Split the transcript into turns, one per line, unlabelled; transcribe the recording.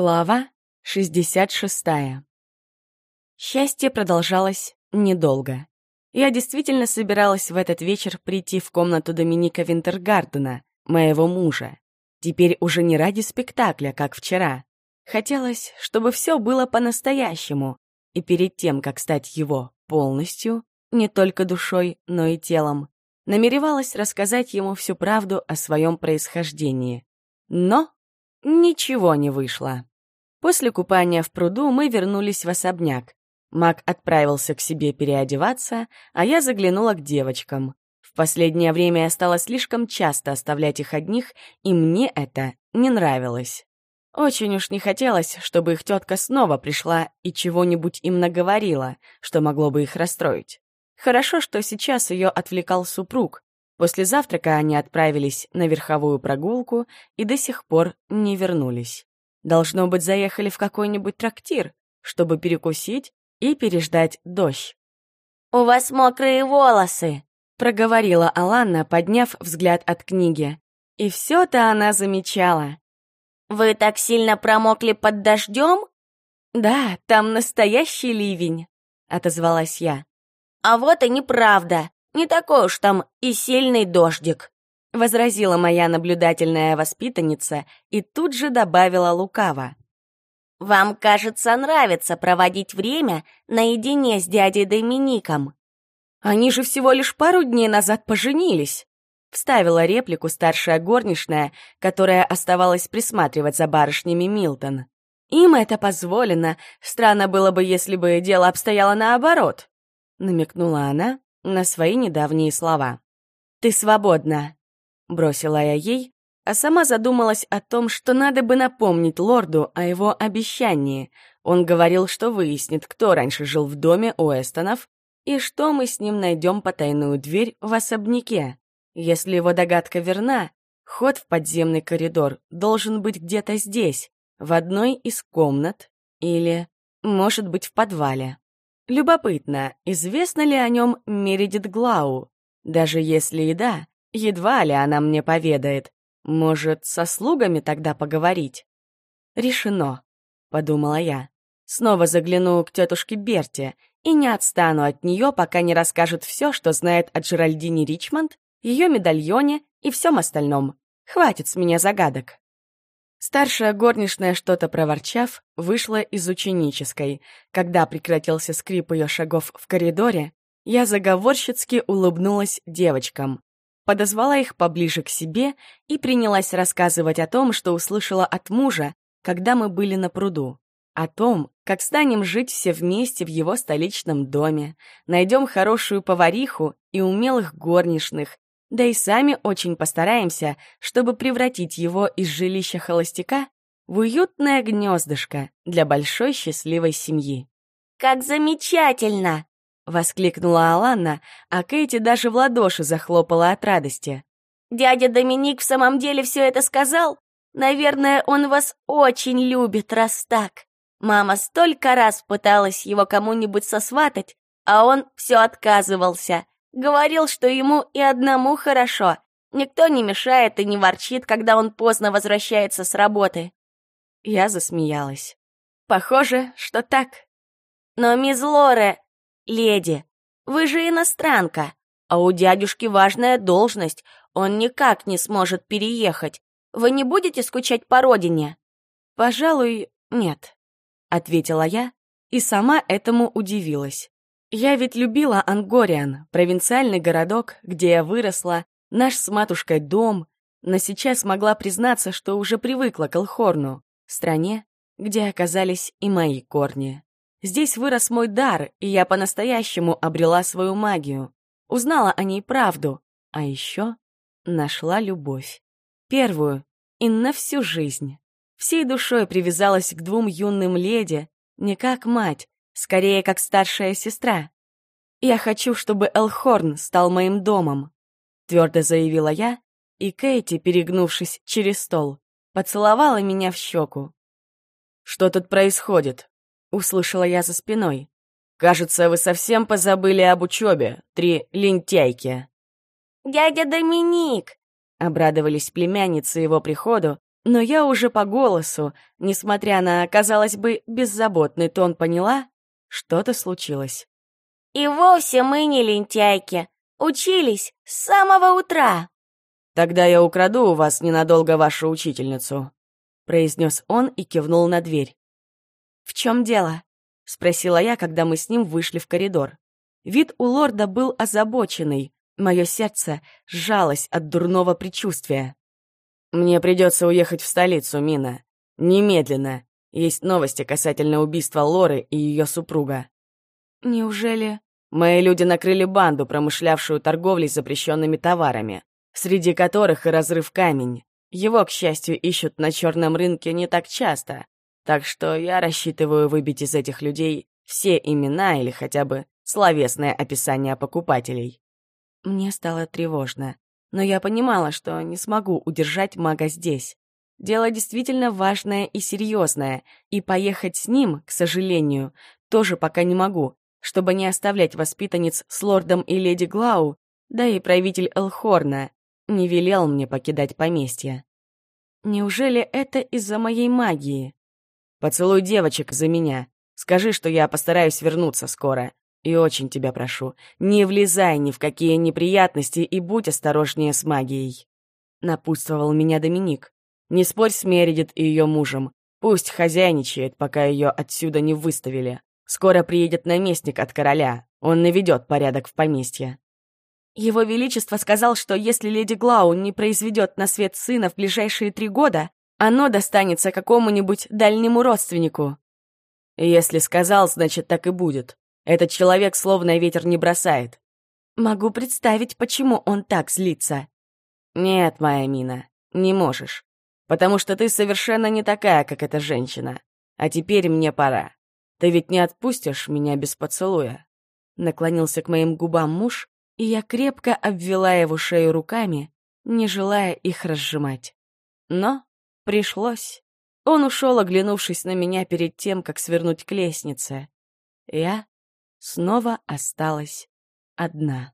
Глава 66. Счастье продолжалось недолго. Я действительно собиралась в этот вечер прийти в комнату Доминика Винтергардена, моего мужа. Теперь уже не ради спектакля, как вчера. Хотелось, чтобы все было по-настоящему, и перед тем, как стать его полностью, не только душой, но и телом, намеревалась рассказать ему всю правду о своем происхождении. Но Ничего не вышло. После купания в пруду мы вернулись в особняк. Мак отправился к себе переодеваться, а я заглянула к девочкам. В последнее время я стала слишком часто оставлять их одних, и мне это не нравилось. Очень уж не хотелось, чтобы их тетка снова пришла и чего-нибудь им наговорила, что могло бы их расстроить. Хорошо, что сейчас ее отвлекал супруг, После завтрака они отправились на верховую прогулку и до сих пор не вернулись. Должно быть, заехали в какой-нибудь трактир, чтобы перекусить и переждать дождь.
«У вас мокрые волосы», —
проговорила Алана, подняв взгляд от книги. И все-то она замечала.
«Вы так сильно промокли под дождем?»
«Да, там настоящий ливень», — отозвалась я.
«А вот и неправда. Не такой уж там и сильный дождик», —
возразила моя наблюдательная воспитанница и тут же добавила лукаво.
«Вам, кажется, нравится проводить время наедине с дядей Домиником».
«Они же всего лишь пару дней назад поженились», — вставила реплику старшая горничная, которая оставалась присматривать за барышнями Милтон. «Им это позволено. Странно было бы, если бы дело обстояло наоборот», — намекнула она, на свои недавние слова. «Ты свободна», — бросила я ей, а сама задумалась о том, что надо бы напомнить лорду о его обещании. Он говорил, что выяснит, кто раньше жил в доме у Эстонов, и что мы с ним найдем потайную дверь в особняке. Если его догадка верна, ход в подземный коридор должен быть где-то здесь, в одной из комнат или, может быть, в подвале. Любопытно, известно ли о нем Мередит Глау? Даже если и да, едва ли она мне поведает. Может, со слугами тогда поговорить? Решено, подумала я. Снова загляну к тетушке Берте и не отстану от нее, пока не расскажет все, что знает о Джеральдине Ричмонд, ее медальоне и всем остальном. Хватит с меня загадок. Старшая горничная, что-то проворчав, вышла из ученической. Когда прекратился скрип ее шагов в коридоре, я заговорщицки улыбнулась девочкам. Подозвала их поближе к себе и принялась рассказывать о том, что услышала от мужа, когда мы были на пруду. О том, как станем жить все вместе в его столичном доме, найдем хорошую повариху и умелых горничных, да и сами очень постараемся, чтобы превратить его из жилища холостяка в уютное гнездышко для большой счастливой семьи.
«Как замечательно!»
— воскликнула Алана, а Кэти даже в ладоши захлопала от радости.
«Дядя Доминик в самом деле все это сказал? Наверное, он вас очень любит, раз так. Мама столько раз пыталась его кому-нибудь сосватать, а он все отказывался. Говорил, что ему и одному хорошо. Никто не мешает и не ворчит, когда он поздно возвращается с работы.
Я засмеялась. Похоже, что так.
Но, мисс Лоре, леди, вы же иностранка, а у дядюшки важная должность, он никак не сможет переехать. Вы не будете скучать по родине?
Пожалуй, нет, ответила я и сама этому удивилась. Я ведь любила Ангориан, провинциальный городок, где я выросла, наш с матушкой дом, но сейчас могла признаться, что уже привыкла к Элхорну, стране, где оказались и мои корни. Здесь вырос мой дар, и я по-настоящему обрела свою магию, узнала о ней правду, а еще нашла любовь. Первую и на всю жизнь. Всей душой привязалась к двум юным леди, не как мать, скорее как старшая сестра. «Я хочу, чтобы Элхорн стал моим домом», — твердо заявила я, и Кейти, перегнувшись через стол, поцеловала меня в щеку. «Что тут происходит?» — услышала я за спиной. «Кажется, вы совсем позабыли об учебе, три лентяйки».
«Дядя Доминик!»
— обрадовались племянницы его приходу, Но я уже по голосу, несмотря на, казалось бы, беззаботный тон, поняла, что-то случилось.
«И вовсе мы не лентяйки. Учились с самого утра».
«Тогда я украду у вас ненадолго вашу учительницу», — произнес он и кивнул на дверь. «В чем дело?» — спросила я, когда мы с ним вышли в коридор. Вид у лорда был озабоченный. Мое сердце сжалось от дурного предчувствия. «Мне придется уехать в столицу, Мина. Немедленно. Есть новости касательно убийства Лоры и ее супруга». «Неужели...» «Мои люди накрыли банду, промышлявшую торговлей запрещенными товарами, среди которых и разрыв камень. Его, к счастью, ищут на черном рынке не так часто, так что я рассчитываю выбить из этих людей все имена или хотя бы словесное описание покупателей». Мне стало тревожно, но я понимала, что не смогу удержать мага здесь. Дело действительно важное и серьезное, и поехать с ним, к сожалению, тоже пока не могу, чтобы не оставлять воспитанниц с лордом и леди Глау, да и правитель Элхорна не велел мне покидать поместье. Неужели это из-за моей магии? Поцелуй девочек за меня. Скажи, что я постараюсь вернуться скоро. И очень тебя прошу, не влезай ни в какие неприятности и будь осторожнее с магией. Напутствовал меня Доминик. Не спорь с Мередит и ее мужем. Пусть хозяйничает, пока ее отсюда не выставили. Скоро приедет наместник от короля. Он наведет порядок в поместье. Его Величество сказал, что если леди Глау не произведет на свет сына в ближайшие три года, оно достанется какому-нибудь дальнему родственнику. Если сказал, значит, так и будет. Этот человек словно ветер не бросает. Могу представить, почему он так злится. Нет, моя Мина, не можешь потому что ты совершенно не такая, как эта женщина. А теперь мне пора. Ты ведь не отпустишь меня без поцелуя?» Наклонился к моим губам муж, и я крепко обвела его шею руками, не желая их разжимать. Но пришлось. Он ушел, оглянувшись на меня перед тем, как свернуть к лестнице. Я снова осталась одна.